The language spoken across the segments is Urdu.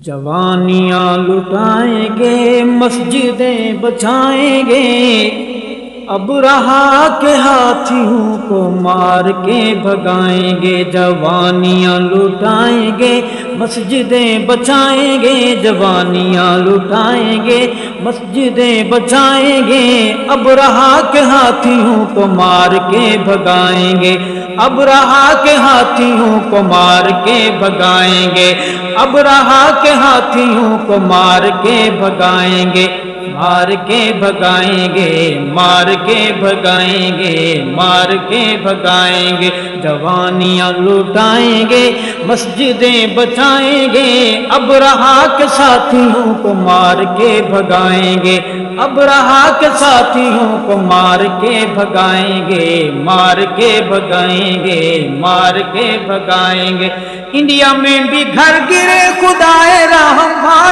جوانیاں لٹائیں گے، مسجدیں بچائیں گے۔ اب رہا کے ہاتھیوں کو مار کے بھگائیں گے، جوانیاں لٹائیں گے، مسجدیں بچائیں گے، جوانیاں لٹائیں گے، مسجدیں بچائیں گے۔ اب رہا کے ہاتھیوں کو مار کے بھگائیں گے۔ اب رہا کے ہاتھیوں کو مار کے بھگائیں گے۔ اب رہا کے ہاتھیوں کو مار کے بھگائیں گے۔ مار کے بھگائیں گے، مار کے بھگائیں گے، مار کے بھگائیں گے، جوانیاں لوٹائیں گے، مسجدیں بچائیں گے، اب رہا کے ساتھیوں کو مار کے بھگائیں گے، اب رہا کے ساتھیوں کو مار کے بھگائیں گے، مار کے بھگائیں گے، مار کے بھگائیں گے۔ انڈیا میں بھی گھر گرے خدا رحمان کے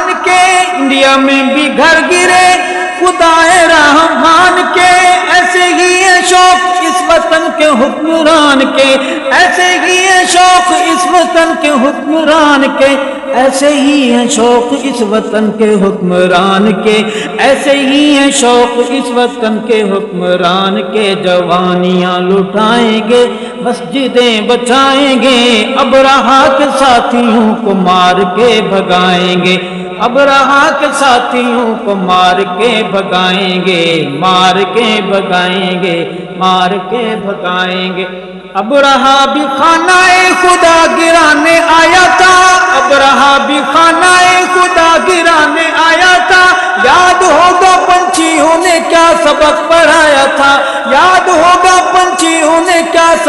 کے حکمران کے، ایسے ہی ہے شوق اس وطن کے حکمران کے، ایسے ہی ہیں شوق اس وطن کے حکمران کے، ایسے ہی ہیں شوق اس وطن کے حکمران کے، جوانیاں لٹائیں گے، مسجدیں بچائیں گے، اب رہا کے ساتھیوں کو مار کے بھگائیں گے۔ اب رہا کے ساتھیوں کو مار کے بھگائیں گے، مار کے بھگائیں گے، مار کے بھگائیں گے۔ اب رہا بھی خانہ خدا گرانے آیا تھا۔ اب رہا بھی خانہ خدا گرانے آیا تھا۔ یاد ہوگا پنچھیوں نے کیا سبق پڑھایا تھا۔ یاد ہوگا پنچھیوں نے کیا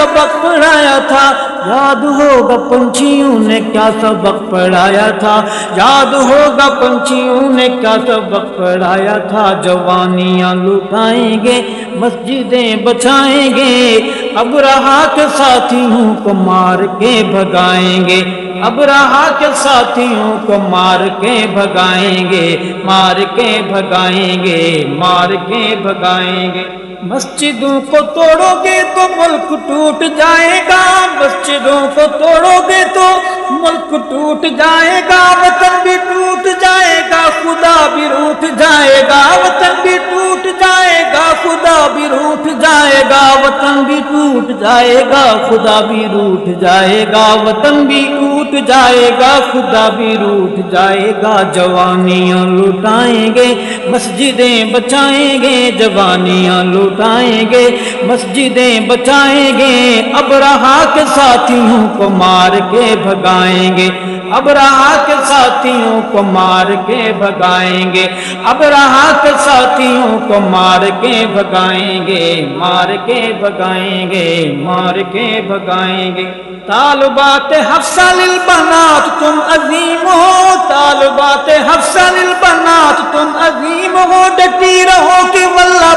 سبق پڑھایا تھا۔ یاد ہوگا پنچھیوں نے کیا سبق پڑھایا تھا۔ یاد ہوگا پنچھیوں نے کیا سبق پڑھایا تھا۔ جوانیاں لٹائیں گے، مسجدیں بچائیں گے۔ اب رہا کے ساتھیوں کو مار کے بھگائیں گے۔ اب رہا کے ساتھیوں کو مار کے بھگائیں گے۔ مار کے بھگائیں گے، مار کے بھگائیں گے۔ مسجدوں کو توڑو گے تو ملک ٹوٹ جائے گا، مسجدوں کو توڑو گے تو ملک ٹوٹ جائے گا۔ جائے گا، وطن بھی ٹوٹ جائے گا، خدا بھی روٹ جائے گا، وطن بھی ٹوٹ جائے گا، خدا بھی روٹ جائے گا، جوانیاں لوٹائیں گے، مسجدیں بچائیں گے، جوانیاں لوٹائیں گے، مسجدیں بچائیں گے اب کے ساتھیوں کو مار کے بھگائیں گے۔ اب کے ساتھیوں کو مار کے بھگائیں گے۔ اب کے ساتھیوں کو مار کے بھگائیں گے۔ مار کے بھگائیں گے۔ مار کے بھگائیں گے۔ طالبات حفصہ للبنات تم عظیم ہو۔ طالبات حفصہ للبنات تم عظیم ہو۔ ڈٹی رہو کہ واللہ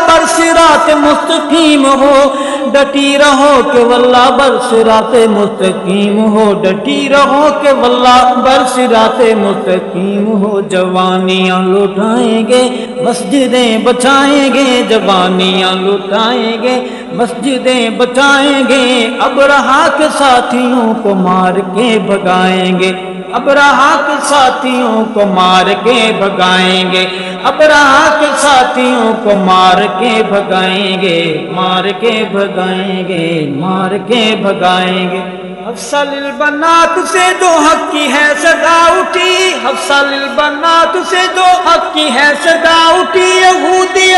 برسرات مستقیم ہو، ڈٹی رہو کہ واللہ برسرات مستقیم ہو۔ ڈٹی رہو کہ واللہ برسرات مستقیم ہو۔ جوانیاں لٹائیں گے، مسجدیں بچائیں گے۔ جوانیاں لٹائیں گے، مسجدیں بچائیں گے۔ اب رہا کے ساتھیوں کو مار کے بھگائیں گے۔ اب رہا کے ساتھیوں کو مار کے بھگائیں گے۔ ابراہ کے ساتھیوں کو مار کے بھگائیں گے، مار کے بھگائیں گے، مار کے بھگائیں گے۔ افسل البنات سے دو حق کی ہے صدا اٹھی۔ افسل البنات سے دو حق کی ہے صدا اٹھی۔ یہودی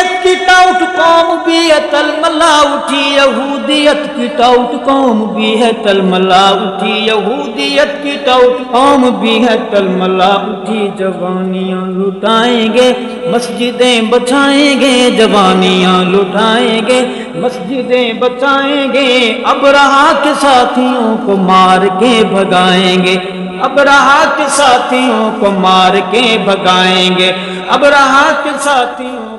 قوم بھی ہے تل ملا اٹھی یہودیت کی ٹاؤٹ قوم بھی ہے تل ملا اٹھی یہودیت کی ٹاؤٹ قوم بھی ہے۔ تل ملا اٹھی، جوانیاں لٹائیں گے، مسجدیں بچائیں گے، جوانیاں لٹائیں گے، مسجدیں بچائیں گے۔ اب رہا کے ساتھیوں کو مار کے بھگائیں گے۔ اب رہا کے ساتھیوں کو مار کے بھگائیں گے۔ اب رہا کے ساتھیوں